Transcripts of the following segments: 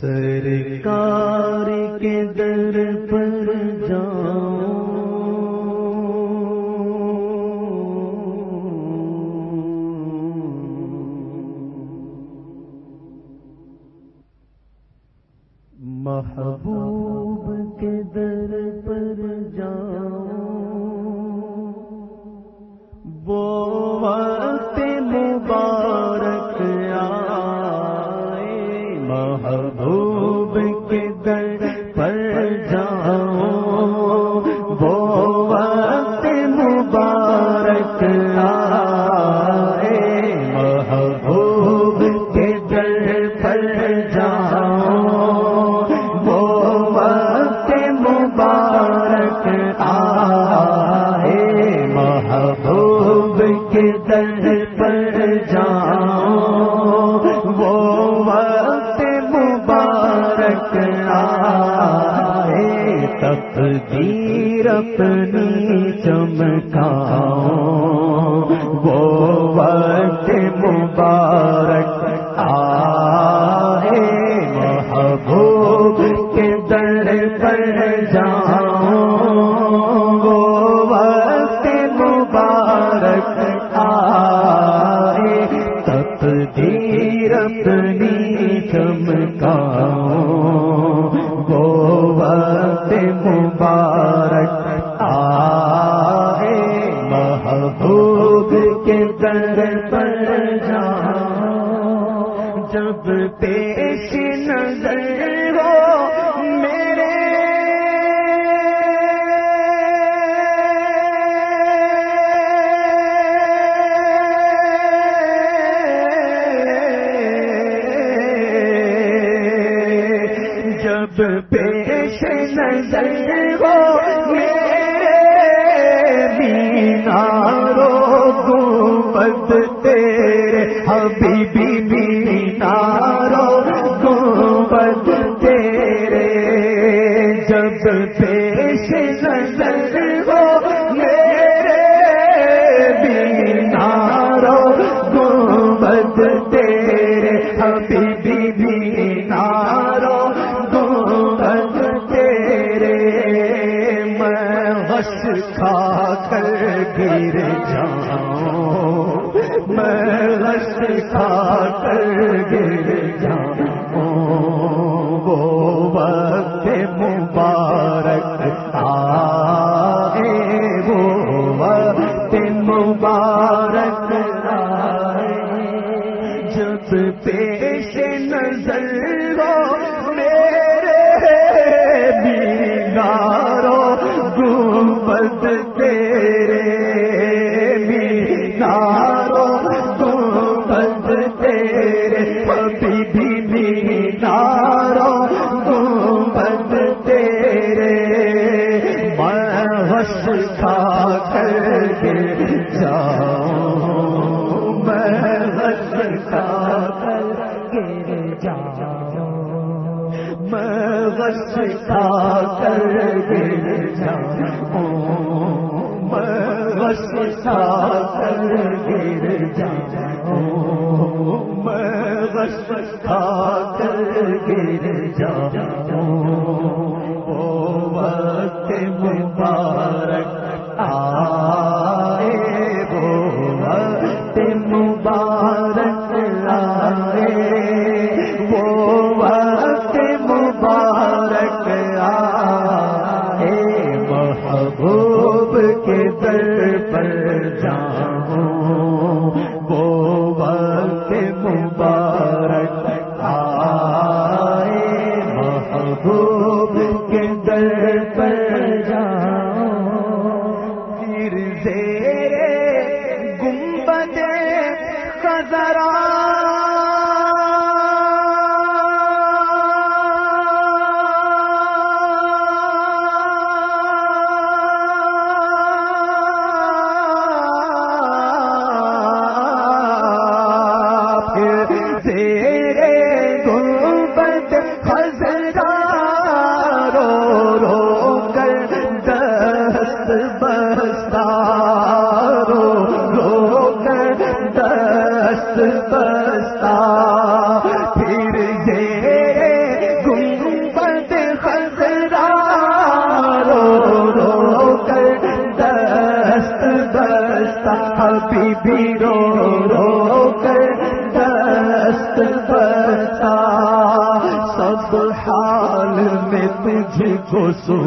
سرکار کے در پر جاؤ محبوب کے در پر اپنی چمکاؤ وہ وقت پر جاؤ جب پیش نظر ہو میرے۔ جب پیش نظر ہو میرے۔ مینارو گنبد تیرے حبیبی مینارو گنبد تیرے، جب پیش نظر ہو میرے مینارو گنبد تیرے، حبیبی مینارو گنبد تیرے۔ میں غش کھا کر گر جاؤں میں کھا کر گر جاؤں، وہ وقت مبارک آئے، وہ وقت مبارک آئے۔ جب پیش نظر ہو میرے مینارو گنبد کر گر میں ہس گر میں غش کر گر میں غش کر گر جاؤں، میں غش کر گر جاؤں بستا پھر یہ گنبد خزرا رو رو کر دست بستا ابھی بھی رو رو کر دست بستا سب حال میں تجھ کو سو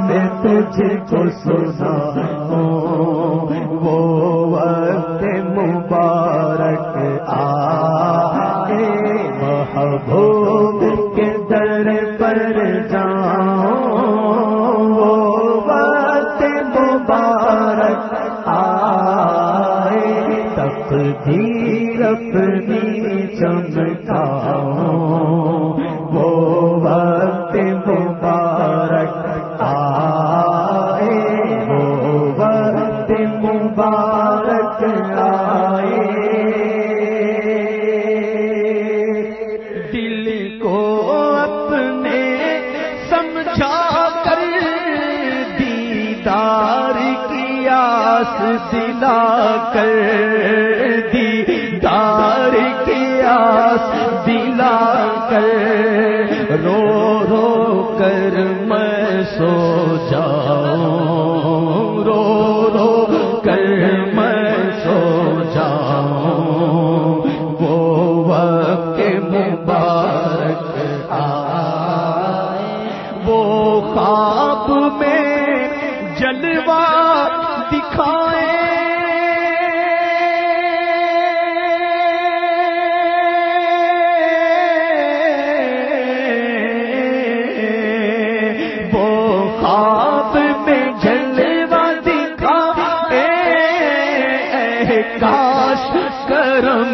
میں تجھ کو سنا وہ وقت مبارک آئے۔ محبوب کے در پر جاؤں۔ وہ وقت مبارک آئے۔ تقدیر اپنی چمکاؤں مبارک آئے۔ دل کو اپنے سمجھا کر دیدار کی آس دلا کر دیدار کی آس دلا کر۔ رو رو کر میں سو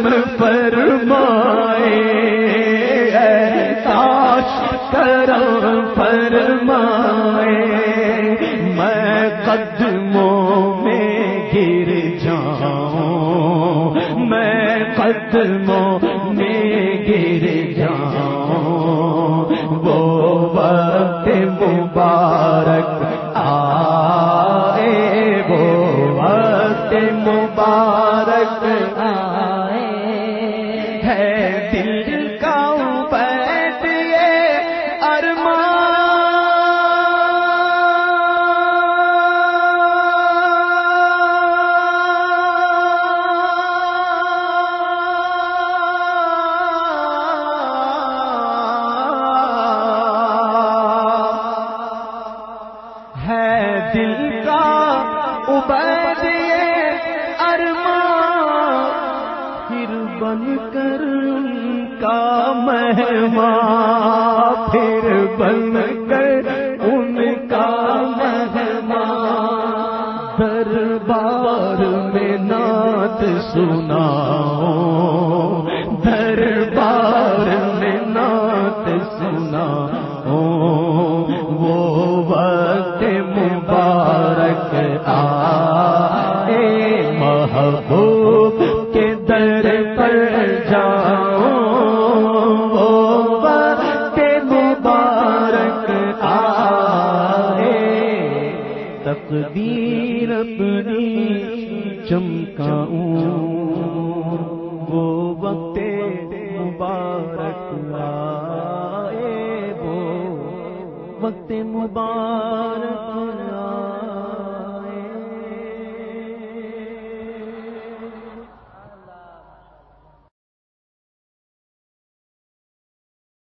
کرم فرمائے کاش کرم فرمائے، میں قدموں میں گر جاؤں، میں قدموں میں گر جاؤں۔ وہ وقت مبارک آئے، وہ وقت مبارک بن کر کا مہمان پھر بن کر ان کا مہمان دربار میں نعت سنا پر جاؤں، وقت مبارک آئے تقدیر اپنی چمکاؤں، وہ وقت مبارک آئے وہ وقت مبارک آئے